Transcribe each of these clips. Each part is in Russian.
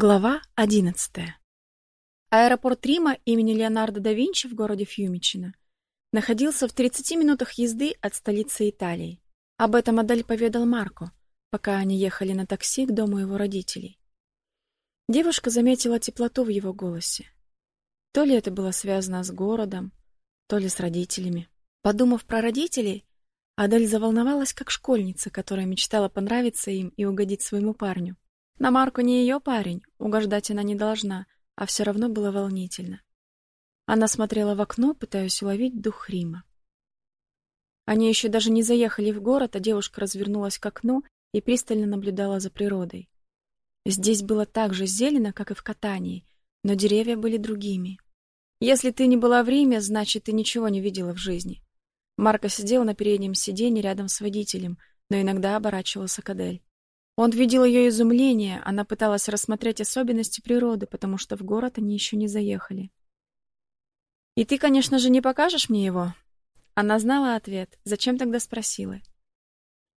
Глава 11. Аэропорт Рима имени Леонардо да Винчи в городе Фьюмичино находился в 30 минутах езды от столицы Италии. Об этом Адель поведал Марко, пока они ехали на такси к дому его родителей. Девушка заметила теплоту в его голосе. То ли это было связано с городом, то ли с родителями. Подумав про родителей, Адель заволновалась как школьница, которая мечтала понравиться им и угодить своему парню. На Марку не ее парень, угождать она не должна, а все равно было волнительно. Она смотрела в окно, пытаясь уловить дух Рима. Они еще даже не заехали в город, а девушка развернулась к окну и пристально наблюдала за природой. Здесь было так же зелено, как и в Катании, но деревья были другими. Если ты не была в Риме, значит, ты ничего не видела в жизни. Марко сидел на переднем сиденье рядом с водителем, но иногда оборачивался к Адель. Он видел ее изумление, она пыталась рассмотреть особенности природы, потому что в город они еще не заехали. «И ты, конечно же, не покажешь мне его?» Она знала ответ, зачем тогда спросила.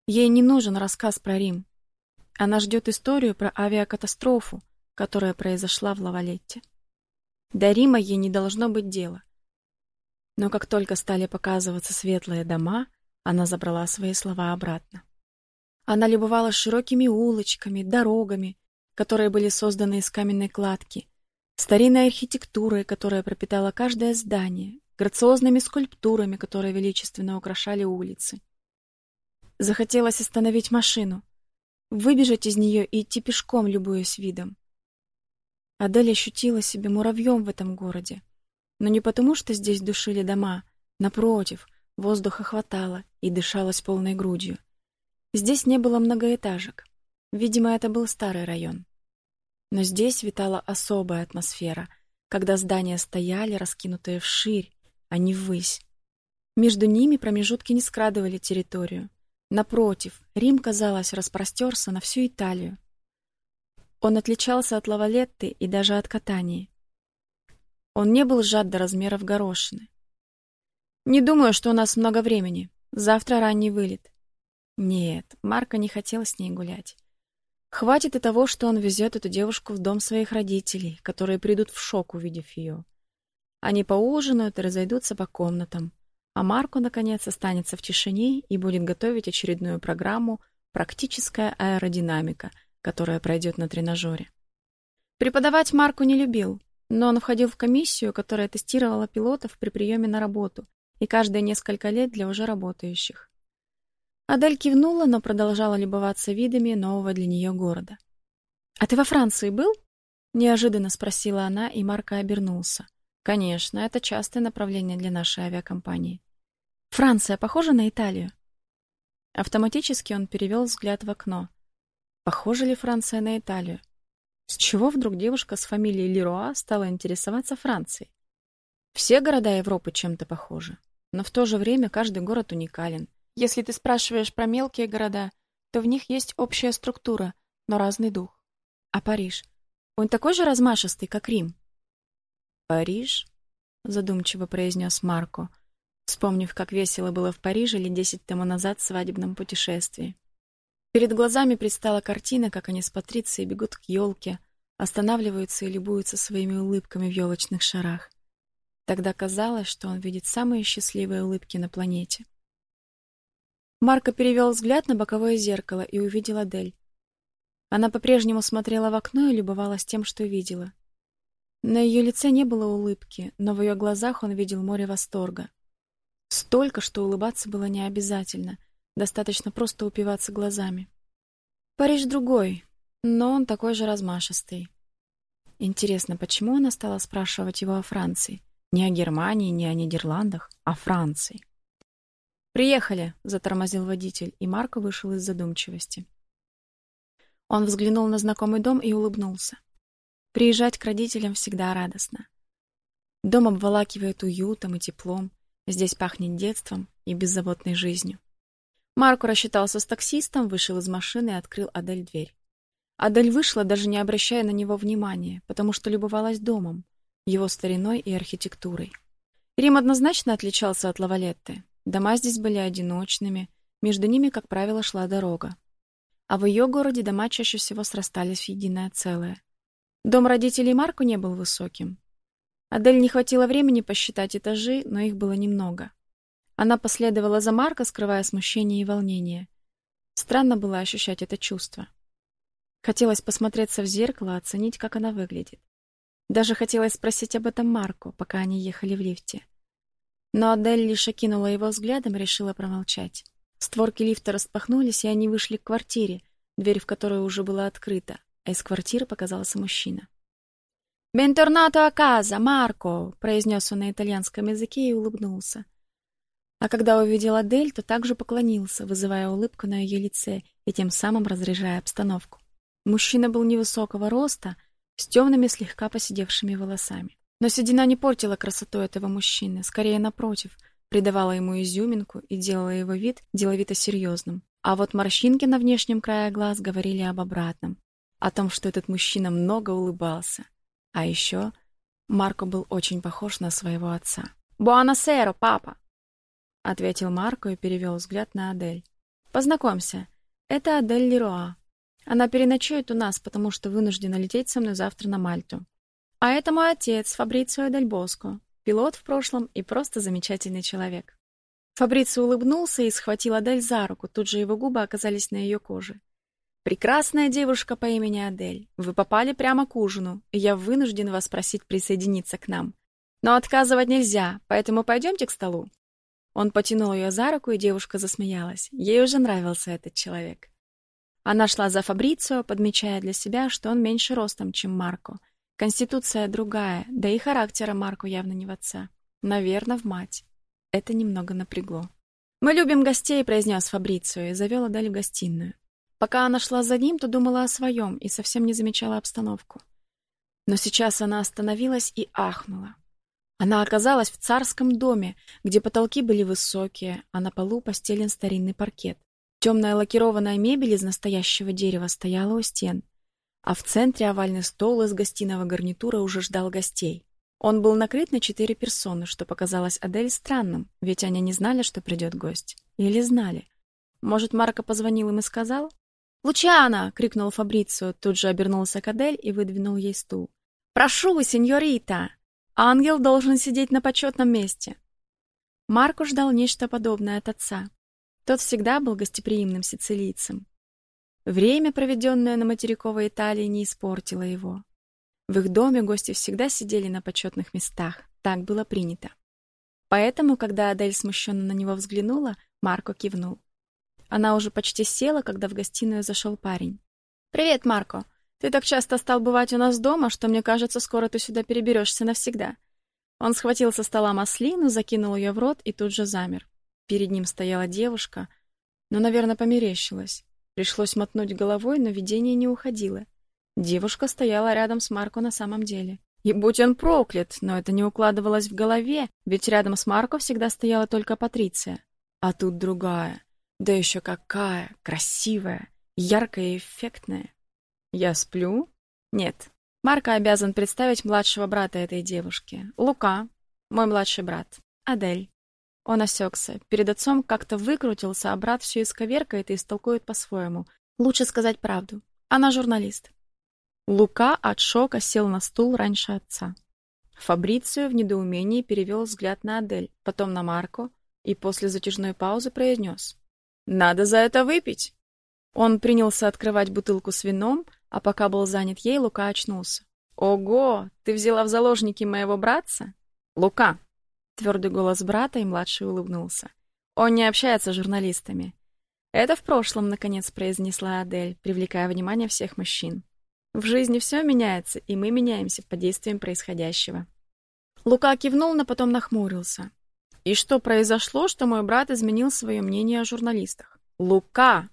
Ей не нужен рассказ про Рим. Она ждет историю про авиакатастрофу, которая произошла в Лавалетте. До Рима ей не должно быть дела. Но как только стали показываться светлые дома, она забрала свои слова обратно. Она любовалась широкими улочками, дорогами, которые были созданы из каменной кладки, старинной архитектурой, которая пропитала каждое здание, грациозными скульптурами, которые величественно украшали улицы. Захотелось остановить машину, выбежать из нее и идти пешком, любуясь видом. Адель ощутила себя муравьем в этом городе, но не потому, что здесь душили дома, напротив, воздуха хватало и дышалось полной грудью. Здесь не было многоэтажек. Видимо, это был старый район. Но здесь витала особая атмосфера, когда здания стояли, раскинутые вширь, а не ввысь. Между ними промежутки не скрадывали территорию. Напротив, Рим, казалось, распростерся на всю Италию. Он отличался от Лавалетты и даже от Катании. Он не был сжат до размеров горошины. «Не думаю, что у нас много времени. Завтра ранний вылет. Нет, Марко не хотел с ней гулять. Хватит и того, что он везет эту девушку в дом своих родителей, которые придут в шок, увидев ее. Они поужинают и разойдутся по комнатам, а Марко, наконец, останется в тишине и будет готовить очередную программу «Практическая аэродинамика», которая пройдет на тренажере. Преподавать Марко не любил, но он входил в комиссию, которая тестировала пилотов при приеме на работу, и каждые несколько лет для уже работающих. Адель кивнула, но продолжала любоваться видами нового для нее города. «А ты во Франции был?» — неожиданно спросила она, и Марко обернулся. «Конечно, это частое направление для нашей авиакомпании». «Франция похожа на Италию?» Автоматически он перевел взгляд в окно. Похожа ли Франция на Италию? С чего вдруг девушка с фамилией Леруа стала интересоваться Францией? Все города Европы чем-то похожи, но в то же время каждый город уникален — если ты спрашиваешь про мелкие города, то в них есть общая структура, но разный дух. А Париж? Он такой же размашистый, как Рим? Париж? Задумчиво произнес Марко, вспомнив, как весело было в Париже лет десять тому назад в свадебном путешествии. Перед глазами предстала картина, как они с Патрицией бегут к елке, останавливаются и любуются своими улыбками в елочных шарах. Тогда казалось, что он видит самые счастливые улыбки на планете. Марко перевел взгляд на боковое зеркало и увидел Адель. Она по-прежнему смотрела в окно и любовалась тем, что видела. На ее лице не было улыбки, но в ее глазах он видел море восторга. Столько, что улыбаться было не обязательно, достаточно просто упиваться глазами. Париж другой, но он такой же размашистый. Интересно, почему она стала спрашивать его о Франции? Не о Германии, не о Нидерландах, а о Франции. Приехали, затормозил водитель, и Марко вышел из задумчивости. Он взглянул на знакомый дом и улыбнулся. Приезжать к родителям всегда радостно. Дом обволакивает уютом и теплом, здесь пахнет детством и беззаботной жизнью. Марко рассчитался с таксистом, вышел из машины и открыл Адель дверь. Адель вышла, даже не обращая на него внимания, потому что любовалась домом, его стариной и архитектурой. Рим однозначно отличался от Лавалетты. Дома здесь были одиночными, между ними, как правило, шла дорога. А в ее городе дома чаще всего срастались в единое целое. Дом родителей Марко не был высоким. Адель не хватило времени посчитать этажи, но их было немного. Она последовала за Марко, скрывая смущение и волнение. Странно было ощущать это чувство. Хотелось посмотреться в зеркало, оценить, как она выглядит. Даже хотелось спросить об этом Марко, пока они ехали в лифте. Но Адель лишь окинула его взглядом и решила промолчать. Створки лифта распахнулись, и они вышли к квартире, дверь в которую уже была открыта, а из квартиры показался мужчина. «Бенторнато каза, Марко!» — произнес он на итальянском языке и улыбнулся. А когда увидел Адель, то также поклонился, вызывая улыбку на ее лице и тем самым разряжая обстановку. Мужчина был невысокого роста, с темными слегка поседевшими волосами. Но седина не портила красоту этого мужчины, скорее напротив, придавала ему изюминку и делала его вид деловито серьезным. А вот морщинки на внешнем крае глаз говорили об обратном, о том, что этот мужчина много улыбался. А еще Марко был очень похож на своего отца. «Буанасеро, папа!» — ответил Марко и перевел взгляд на Адель. «Познакомься, это Адель Леруа. Она переночует у нас, потому что вынуждена лететь со мной завтра на Мальту. А это мой отец, Фабрицио Дель пилот в прошлом и просто замечательный человек. Фабрицио улыбнулся и схватил Адель за руку, тут же его губы оказались на ее коже. Прекрасная девушка по имени Адель. Вы попали прямо к ужину, и я вынужден вас просить присоединиться к нам. Но отказывать нельзя, поэтому пойдемте к столу. Он потянул ее за руку, и девушка засмеялась. Ей уже нравился этот человек. Она шла за Фабрицио, подмечая для себя, что он меньше ростом, чем Марко, Конституция другая, да и характера Марку явно не в отца. Наверное, в мать. Это немного напрягло. «Мы любим гостей», — произнес Фабрицио и завел Адель в гостиную. Пока она шла за ним, то думала о своем и совсем не замечала обстановку. Но сейчас она остановилась и ахнула. Она оказалась в царском доме, где потолки были высокие, а на полу постелен старинный паркет. Темная лакированная мебель из настоящего дерева стояла у стен а в центре овальный стол из гостиного гарнитура уже ждал гостей. Он был накрыт на четыре персоны, что показалось Адель странным, ведь они не знали, что придет гость. Или знали. Может, Марко позвонил им и сказал? «Лучана!» — крикнул Фабрицио, тут же обернулся к Адель и выдвинул ей стул. «Прошу, сеньорита! Ангел должен сидеть на почетном месте!» Марко ждал нечто подобное от отца. Тот всегда был гостеприимным сицилийцем. Время, проведенное на материковой Италии, не испортило его. В их доме гости всегда сидели на почетных местах, так было принято. Поэтому, когда Адель смущенно на него взглянула, Марко кивнул. Она уже почти села, когда в гостиную зашел парень. «Привет, Марко. Ты так часто стал бывать у нас дома, что мне кажется, скоро ты сюда переберешься навсегда». Он схватил со стола маслину, закинул ее в рот и тут же замер. Перед ним стояла девушка, но, наверное, померещилась. Пришлось мотнуть головой, но видение не уходило. Девушка стояла рядом с Марко на самом деле. И будь он проклят, но это не укладывалось в голове, ведь рядом с Марко всегда стояла только Патриция. А тут другая. Да еще какая, красивая, яркая и эффектная. Я сплю? Нет. Марко обязан представить младшего брата этой девушки. Лука, мой младший брат. Адель. Он осекся. Перед отцом как-то выкрутился, а брат все исковеркает и истолкует по-своему. Лучше сказать правду. Она журналист. Лука от шока сел на стул раньше отца. Фабрицио в недоумении перевел взгляд на Адель, потом на Марко и после затяжной паузы произнес. «Надо за это выпить!» Он принялся открывать бутылку с вином, а пока был занят ей, Лука очнулся. «Ого! Ты взяла в заложники моего братца?» «Лука, Твердый голос брата, и младший улыбнулся. Он не общается с журналистами. Это в прошлом, наконец произнесла Адель, привлекая внимание всех мужчин. В жизни все меняется, и мы меняемся под действием происходящего. Лука кивнул, но потом нахмурился. И что произошло, что мой брат изменил свое мнение о журналистах? Лука!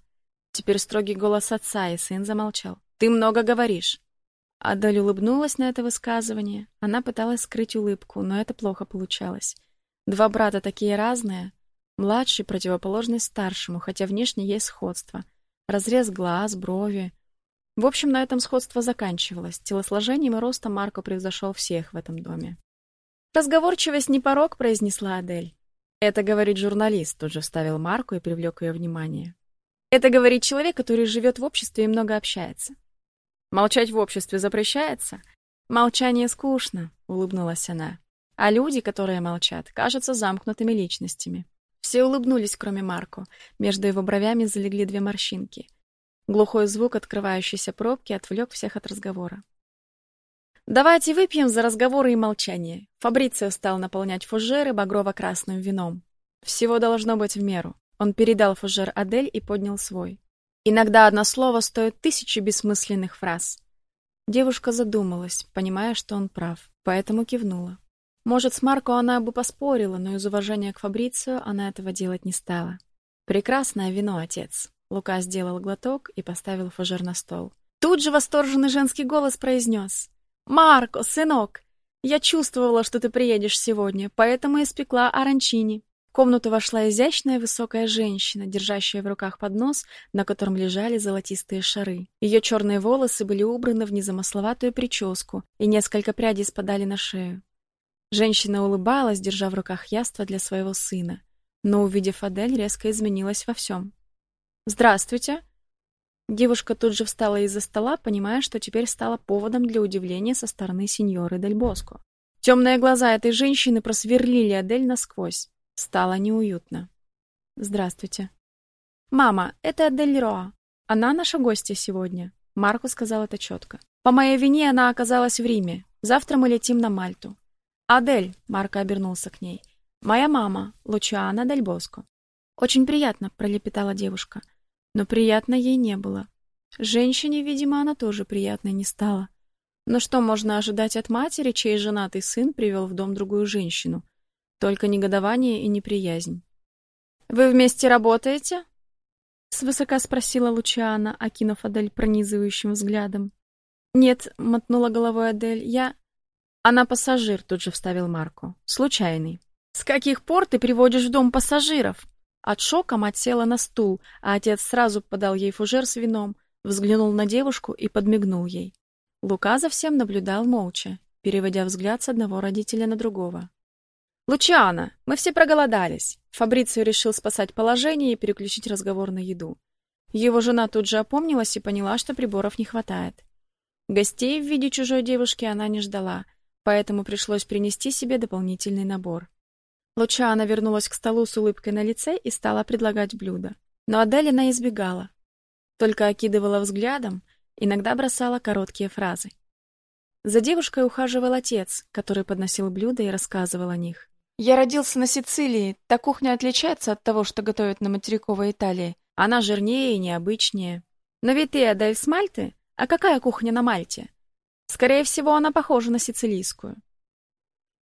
Теперь строгий голос отца, и сын замолчал. Ты много говоришь. Адель улыбнулась на это высказывание. Она пыталась скрыть улыбку, но это плохо получалось. Два брата такие разные. Младший противоположный старшему, хотя внешне есть сходство. Разрез глаз, брови. В общем, на этом сходство заканчивалось. Телосложением и ростом Марко превзошел всех в этом доме. «Разговорчивость не порог», — произнесла Адель. «Это говорит журналист», — тут же вставил Марко и привлек ее внимание. «Это говорит человек, который живет в обществе и много общается». Молчать в обществе запрещается? Молчание скучно, улыбнулась она. А люди, которые молчат, кажутся замкнутыми личностями. Все улыбнулись, кроме Марко. Между его бровями залегли две морщинки. Глухой звук открывающейся пробки отвлек всех от разговора. Давайте выпьем за разговоры и молчание. Фабрицио стал наполнять фужеры багрово-красным вином. Всего должно быть в меру. Он передал фужер Адель и поднял свой. Иногда одно слово стоит тысячи бессмысленных фраз. Девушка задумалась, понимая, что он прав, поэтому кивнула. Может, с Марко она бы поспорила, но из уважения к Фабрицио она этого делать не стала. Прекрасное вино, отец. Лука сделал глоток и поставил фужер на стол. Тут же восторженный женский голос произнес. Марко, сынок, я чувствовала, что ты приедешь сегодня, поэтому испекла оранчини. В комнату вошла изящная высокая женщина, держащая в руках поднос, на котором лежали золотистые шары. Ее черные волосы были убраны в незамысловатую прическу, и несколько прядей спадали на шею. Женщина улыбалась, держа в руках яство для своего сына, но увидев Адель, резко изменилась во всем. "Здравствуйте", Девушка тут же встала из-за стола, понимая, что теперь стало поводом для удивления со стороны сеньоры Дель Боско. Темные глаза этой женщины просверлили Адель насквозь. Стало неуютно. Здравствуйте. Мама, это Адель Роа. Она наша гостья сегодня. Марко сказал это четко. По моей вине она оказалась в Риме. Завтра мы летим на Мальту. Адель, Марко обернулся к ней. Моя мама, Лучиана Дель Боско. Очень приятно, пролепетала девушка но приятно ей не было. Женщине, видимо, она тоже приятной не стала. Но что можно ожидать от матери, чей женатый сын привел в дом другую женщину? Только негодование и неприязнь. Вы вместе работаете? свысока спросила Лучиана, окинув Адель пронизывающим взглядом. Нет, мотнула головой Адель. Я Она пассажир, тут же вставил Марко. Случайный. С каких пор ты приводишь в дом пассажиров? От шока мать села на стул, а отец сразу подал ей фужер с вином, взглянул на девушку и подмигнул ей. Лука за всем наблюдал молча, переводя взгляд с одного родителя на другого. Лучиана, мы все проголодались. Фабрицио решил спасать положение и переключить разговор на еду. Его жена тут же опомнилась и поняла, что приборов не хватает. Гостей в виде чужой девушки она не ждала, поэтому пришлось принести себе дополнительный набор. Лучана вернулась к столу с улыбкой на лице и стала предлагать блюда. Но Адель она избегала. Только окидывала взглядом, иногда бросала короткие фразы. За девушкой ухаживал отец, который подносил блюда и рассказывал о них. Я родился на Сицилии. Та кухня отличается от того, что готовят на материковой Италии. Она жирнее и необычнее. Но ведь ты, Адель, с Мальты? А какая кухня на Мальте? Скорее всего, она похожа на сицилийскую.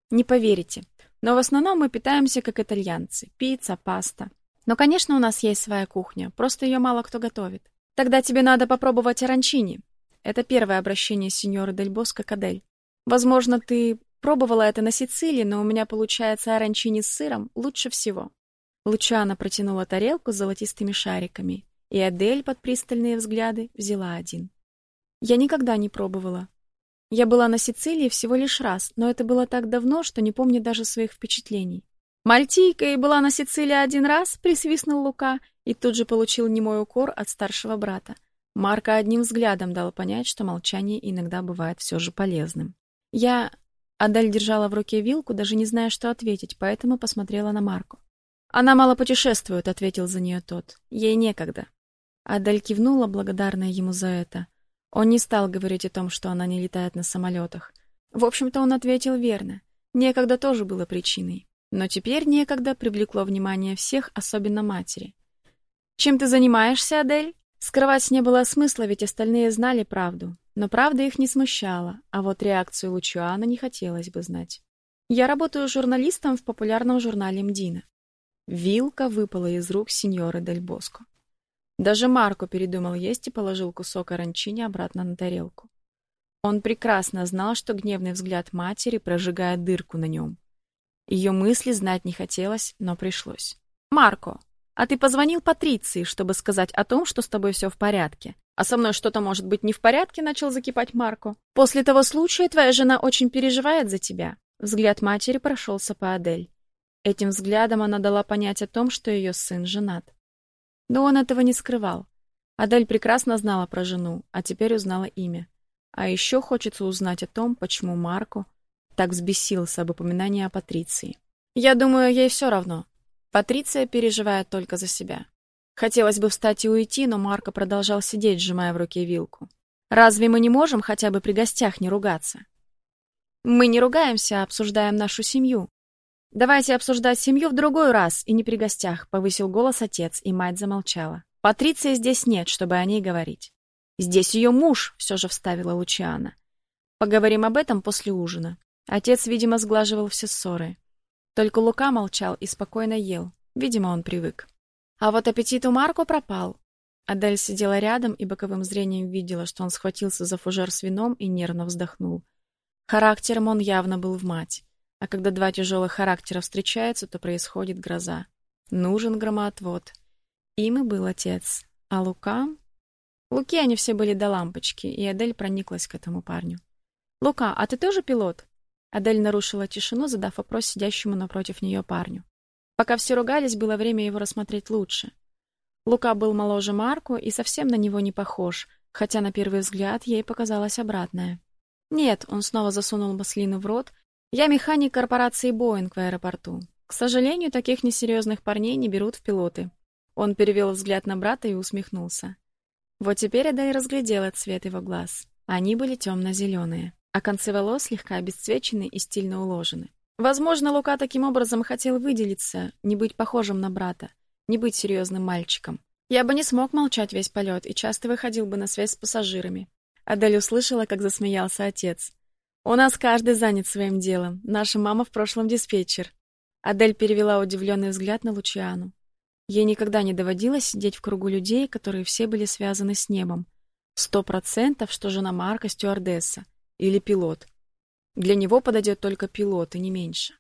Не поверите, но в основном мы питаемся как итальянцы: пицца, паста. Но, конечно, у нас есть своя кухня, просто ее мало кто готовит. Тогда тебе надо попробовать оранчини. Это первое обращение сеньора Дель Боско к Адель. Возможно, ты пробовала это на Сицилии, но у меня получается оранчини с сыром лучше всего. Лучана протянула тарелку с золотистыми шариками, и Адель под пристальные взгляды взяла один. Я никогда не пробовала, я была на Сицилии всего лишь раз, но это было так давно, что не помню даже своих впечатлений. Мальтийка и была на Сицилии один раз, присвистнул Лука и тут же получил немой укор от старшего брата. Марко одним взглядом дал понять, что молчание иногда бывает все же полезным. Я Адель держала в руке вилку, даже не зная, что ответить, поэтому посмотрела на Марко. Она мало путешествует, ответил за нее тот. Ей некогда. Адель кивнула, благодарная ему за это. Он не стал говорить о том, что она не летает на самолетах. В общем-то, он ответил верно. Некогда тоже было причиной, но теперь некогда привлекло внимание всех, особенно матери. Чем ты занимаешься, Адель? Скрывать не было смысла, ведь остальные знали правду, но правда их не смущала, а вот реакцию Лучуана не хотелось бы знать. Я работаю журналистом в популярном журнале Мдина. Вилка выпала из рук сеньоры Дель Боско. Даже Марко передумал есть и положил кусок оранчини обратно на тарелку. Он прекрасно знал, что гневный взгляд матери прожигает дырку на нем. Ее мысли знать не хотелось, но пришлось. Марко, а ты позвонил Патриции, чтобы сказать о том, что с тобой все в порядке? А со мной что-то может быть не в порядке, начал закипать Марко. После того случая твоя жена очень переживает за тебя. Взгляд матери прошелся по Адель. Этим взглядом она дала понять о том, что ее сын женат. Но он этого не скрывал. Адель прекрасно знала про жену, а теперь узнала имя. А еще хочется узнать о том, почему Марко так взбесился об упоминании о Патриции. Я думаю, ей все равно. Патриция переживает только за себя. Хотелось бы встать и уйти, но Марко продолжал сидеть, сжимая в руке вилку. Разве мы не можем хотя бы при гостях не ругаться? Мы не ругаемся, а обсуждаем нашу семью. Давайте обсуждать семью в другой раз и не при гостях, повысил голос отец, и мать замолчала. Патриции здесь нет, чтобы о ней говорить. Здесь ее муж, все же вставила Лучиана. Поговорим об этом после ужина. Отец, видимо, сглаживал все ссоры. Только Лука молчал и спокойно ел. Видимо, он привык. А вот аппетит у Марко пропал. Адель сидела рядом и боковым зрением видела, что он схватился за фужер с вином и нервно вздохнул. Характером он явно был в мать. А когда два тяжелых характера встречаются, то происходит гроза. Нужен громоотвод. Им и был отец. А Лука... Луки они все были до лампочки, и Адель прониклась к этому парню. «Лука, а ты тоже пилот?» Адель нарушила тишину, задав вопрос сидящему напротив нее парню. Пока все ругались, было время его рассмотреть лучше. Лука был моложе Марку и совсем на него не похож, хотя на первый взгляд ей показалось обратное. «Нет», — он снова засунул маслину в рот, — «я механик корпорации «Боинг» в аэропорту. К сожалению, таких несерьезных парней не берут в пилоты». Он перевел взгляд на брата и усмехнулся. Вот теперь Адель разглядела цвет его глаз. Они были темно-зеленые, а концы волос слегка обесцвечены и стильно уложены. Возможно, Лука таким образом хотел выделиться, не быть похожим на брата, не быть серьезным мальчиком. Я бы не смог молчать весь полет и часто выходил бы на связь с пассажирами. Адель услышала, как засмеялся отец. У нас каждый занят своим делом. Наша мама в прошлом диспетчер. Адель перевела удивленный взгляд на Лучиану. Ей никогда не доводилось сидеть в кругу людей, которые все были связаны с небом. Сто процентов, что жена Марка стюардесса или пилот. Для него подойдет только пилот, и не меньше.